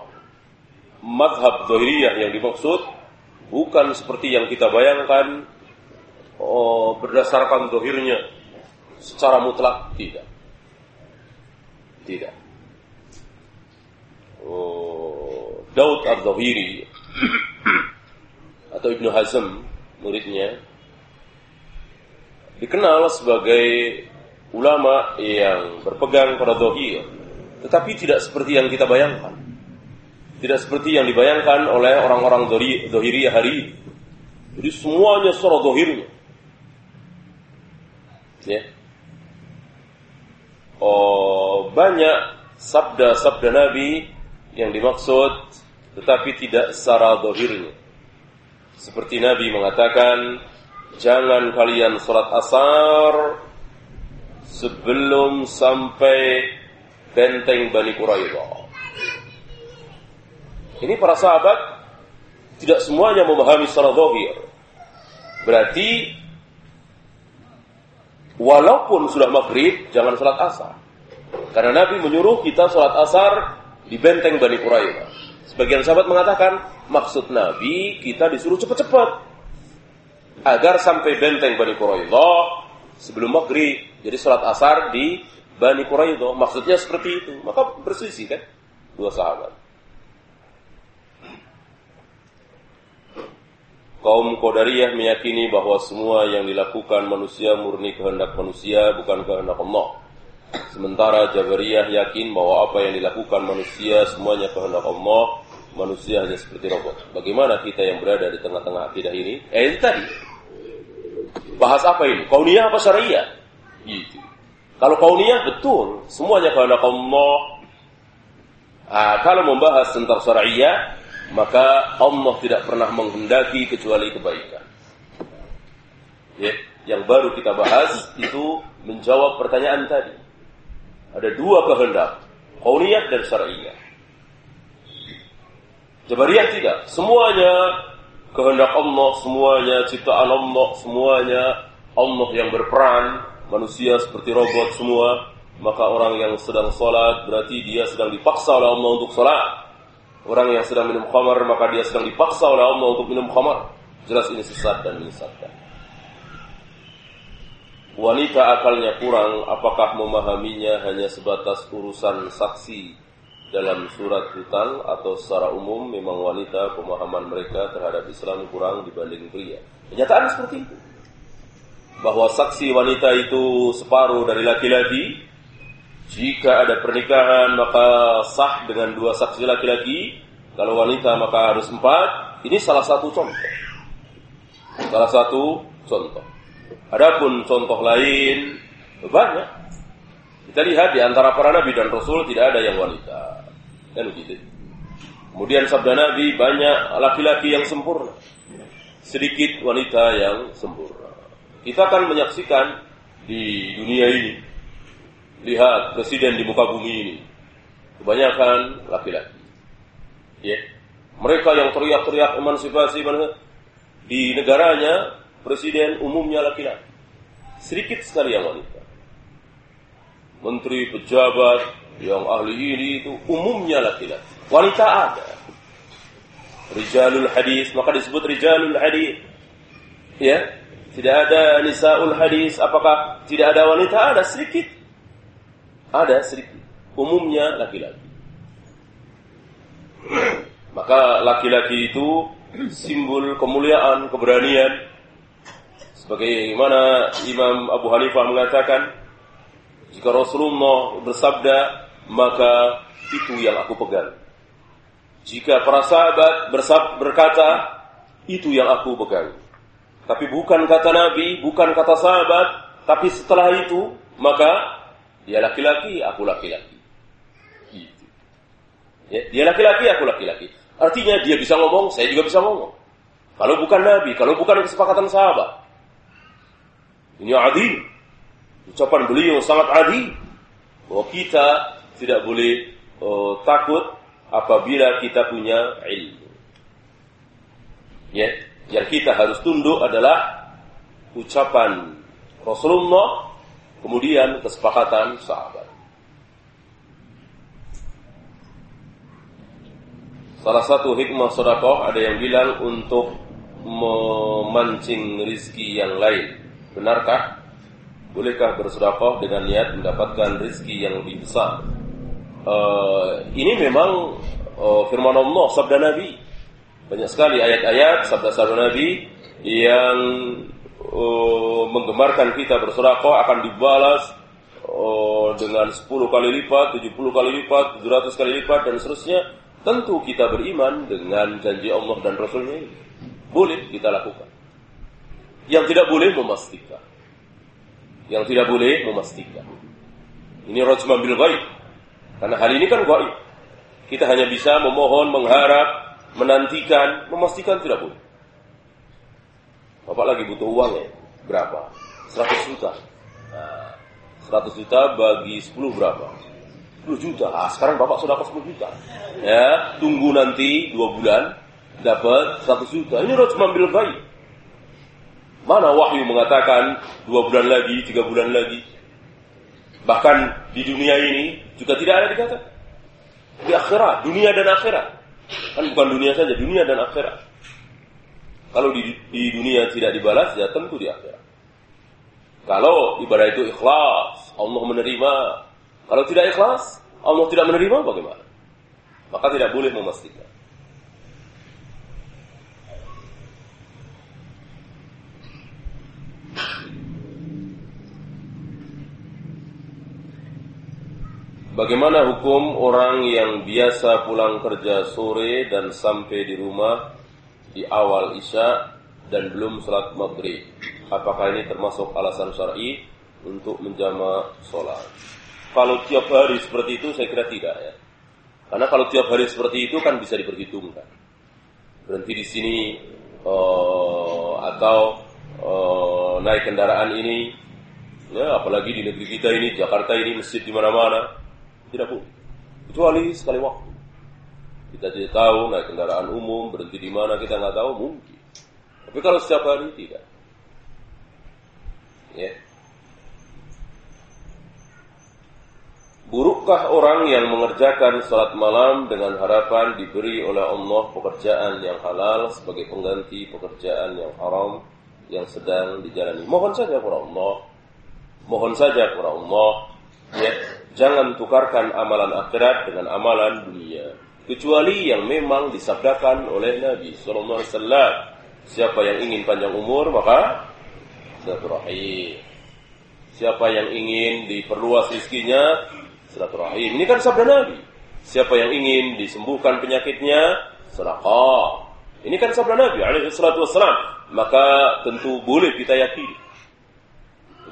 madhab Zahiriyah yang dimaksud bukan seperti yang kita bayangkan uh, berdasarkan Zahirnya secara mutlak. Tidak. Tidak. Oh, Daud al-Zahiri atau Ibnu Hazm muridnya dikenal sebagai ulama yang berpegang pada dohir tetapi tidak seperti yang kita bayangkan. Tidak seperti yang dibayangkan oleh orang-orang dohiri hari ini. Jadi semuanya secara dohirnya ya. Oh banyak sabda-sabda Nabi yang dimaksud tetapi tidak secara dohirnya Seperti Nabi mengatakan, jangan kalian sholat asar sebelum sampai benteng Bani Quraidah. Ini para sahabat tidak semuanya memahami secara zahir. Berarti walaupun sudah maghrib jangan sholat asar. Karena Nabi menyuruh kita sholat asar di benteng Bani Quraidah. Sebagian sahabat mengatakan maksud Nabi kita disuruh cepat-cepat agar sampai benteng Bani Quraidah sebelum maghrib. Jadi sholat asar di Bani Quraidah. Maksudnya seperti itu. Maka bersisi kan dua sahabat. Kaum Qadariyah meyakini bahwa semua yang dilakukan manusia murni kehendak manusia bukan kehendak Allah. Sementara Jabariyah yakin bahwa apa yang dilakukan manusia semuanya kehendak Allah, manusia hanya seperti robot. Bagaimana kita yang berada di tengah-tengah akidah ini? Eh ini tadi. Bahas apa ini? Kauniyah apa syariah? Gitu. Kalau kauniyah betul, semuanya kehendak Allah. Ah, kalau membahas tentang syariah, maka Allah tidak pernah menghendaki kecuali kebaikan. Ya, yang baru kita bahas itu menjawab pertanyaan tadi. Ada dua kehendak, kauniyah dan syariah. Jabariyah tidak, semuanya kehendak Allah, semuanya ciptaan Allah, semuanya Allah yang berperan, manusia seperti robot semua, maka orang yang sedang sholat berarti dia sedang dipaksa oleh Allah untuk sholat. Orang yang sedang minum khamar maka dia sedang dipaksa oleh Allah untuk minum khamar. Jelas ini sesat dan menyesatkan. Wanita akalnya kurang, apakah memahaminya hanya sebatas urusan saksi dalam surat hutang atau secara umum memang wanita pemahaman mereka terhadap Islam kurang dibanding pria. Kenyataan seperti itu. Bahwa saksi wanita itu separuh dari laki-laki, jika ada pernikahan maka sah dengan dua saksi laki-laki. Kalau wanita maka harus empat. Ini salah satu contoh. Salah satu contoh. Adapun contoh lain banyak. Kita lihat di antara para nabi dan rasul tidak ada yang wanita. Kan begitu. Kemudian sabda Nabi banyak laki-laki yang sempurna. Sedikit wanita yang sempurna. Kita akan menyaksikan di dunia ini Lihat presiden di muka bumi ini. Kebanyakan laki-laki. Ya. Mereka yang teriak-teriak emansipasi di negaranya presiden umumnya laki-laki. Sedikit sekali yang wanita. Menteri, pejabat, yang ahli ini itu umumnya laki-laki. Wanita ada. Rijalul hadis, maka disebut rijalul hadis. Ya, tidak ada nisaul hadis. Apakah tidak ada wanita? Ada sedikit. Ada sedikit. Umumnya laki-laki. Maka laki-laki itu simbol kemuliaan, keberanian. Sebagaimana Imam Abu Hanifah mengatakan, jika Rasulullah bersabda, maka itu yang aku pegang. Jika para sahabat bersab berkata, itu yang aku pegang. Tapi bukan kata Nabi, bukan kata sahabat, tapi setelah itu, maka dia laki-laki, aku laki-laki. Ya, dia laki-laki, aku laki-laki. Artinya dia bisa ngomong, saya juga bisa ngomong. Kalau bukan Nabi, kalau bukan kesepakatan sahabat. Ini adil. Ucapan beliau sangat adil. Bahwa kita tidak boleh uh, takut apabila kita punya ilmu. Ya, yang kita harus tunduk adalah ucapan Rasulullah Kemudian kesepakatan sahabat. Salah satu hikmah sodakoh ada yang bilang untuk memancing rizki yang lain. Benarkah? Bolehkah bersodakoh dengan niat mendapatkan rizki yang lebih besar? Uh, ini memang uh, firman Allah, sabda Nabi. Banyak sekali ayat-ayat sabda-sabda Nabi yang uh, menggemarkan kita bersedekah akan dibalas uh, dengan 10 kali lipat, 70 kali lipat, 700 kali lipat dan seterusnya. Tentu kita beriman dengan janji Allah dan Rasulnya ini. Boleh kita lakukan. Yang tidak boleh memastikan. Yang tidak boleh memastikan. Ini rajman bil ghaib. Karena hal ini kan gaib. Kita hanya bisa memohon, mengharap, menantikan, memastikan tidak boleh. Bapak lagi butuh uang ya? Berapa? 100 juta. Nah, 100 juta bagi 10 berapa? 10 juta. Ah, sekarang Bapak sudah dapat 10 juta. Ya, tunggu nanti 2 bulan dapat 100 juta. Ini harus mengambil bayi. Mana wahyu mengatakan 2 bulan lagi, 3 bulan lagi. Bahkan di dunia ini juga tidak ada dikatakan. Di akhirat, dunia dan akhirat. Kan bukan dunia saja, dunia dan akhirat. Kalau di, di dunia tidak dibalas, ya tentu di akhirat. Kalau ibadah itu ikhlas, Allah menerima. Kalau tidak ikhlas, Allah tidak menerima bagaimana? Maka tidak boleh memastikan. Bagaimana hukum orang yang biasa pulang kerja sore dan sampai di rumah di awal isya dan belum sholat maghrib? Apakah ini termasuk alasan syar'i untuk menjama sholat? Kalau tiap hari seperti itu saya kira tidak ya. Karena kalau tiap hari seperti itu kan bisa diperhitungkan. Berhenti di sini uh, atau uh, naik kendaraan ini, ya apalagi di negeri kita ini Jakarta ini masjid di mana-mana tidak boleh. Kecuali sekali waktu. Kita tidak tahu naik kendaraan umum, berhenti di mana kita nggak tahu mungkin. Tapi kalau setiap hari tidak. Ya. Burukkah orang yang mengerjakan salat malam dengan harapan diberi oleh Allah pekerjaan yang halal sebagai pengganti pekerjaan yang haram yang sedang dijalani? Mohon saja kepada Allah. Mohon saja kepada Allah. Ya, Jangan tukarkan amalan akhirat dengan amalan dunia. Kecuali yang memang disabdakan oleh Nabi Sallallahu Alaihi Wasallam. Siapa yang ingin panjang umur maka silaturahim. Siapa yang ingin diperluas rezekinya silaturahim. Ini kan sabda Nabi. Siapa yang ingin disembuhkan penyakitnya sedekah. Ini kan sabda Nabi alaihi salatu Maka tentu boleh kita yakini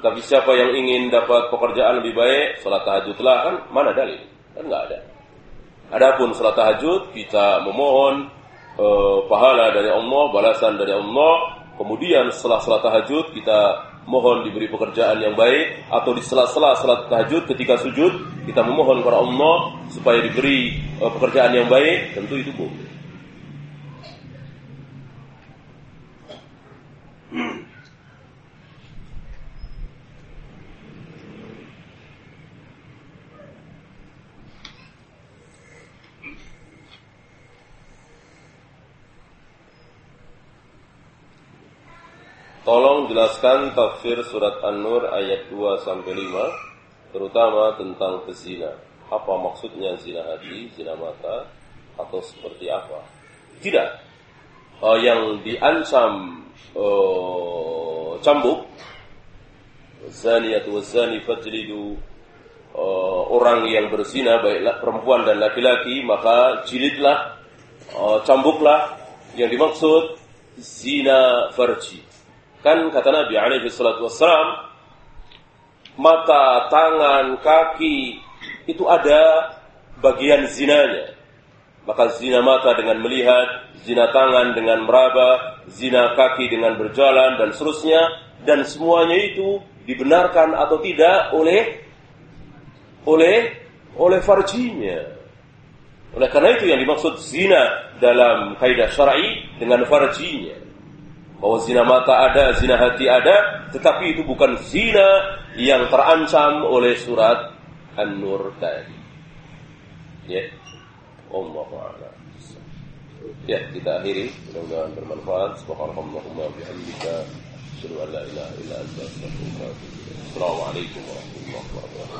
tapi siapa yang ingin dapat pekerjaan lebih baik, sholat tahajudlah kan mana dalil? Kan nggak ada. Adapun sholat tahajud kita memohon uh, pahala dari Allah, balasan dari Allah. Kemudian setelah sholat tahajud kita mohon diberi pekerjaan yang baik atau di sela-sela salat tahajud ketika sujud kita memohon kepada Allah supaya diberi uh, pekerjaan yang baik, tentu itu boleh. Tolong jelaskan tafsir surat An-Nur ayat 2 sampai 5 terutama tentang pezina. Apa maksudnya zina hati, zina mata atau seperti apa? Tidak. Uh, yang diancam uh, cambuk zani atau zani fajlidu uh, orang yang berzina baik perempuan dan laki-laki maka jilidlah uh, cambuklah yang dimaksud zina farji Kan kata Nabi alaihi salatu wassalam, mata, tangan, kaki itu ada bagian zinanya. Maka zina mata dengan melihat, zina tangan dengan meraba, zina kaki dengan berjalan dan seterusnya dan semuanya itu dibenarkan atau tidak oleh oleh oleh farjinya. Oleh karena itu yang dimaksud zina dalam kaidah syar'i dengan farjinya bahwa zina mata ada, zina hati ada, tetapi itu bukan zina yang terancam oleh surat An-Nur tadi. Ya. Allah a'lam. Ya, kita akhiri. Mudah-mudahan bermanfaat. Subhanallahumma bihamdika. Asyhadu an la ilaha illa anta astaghfiruka wa atubu ilaik. Assalamualaikum warahmatullahi wabarakatuh.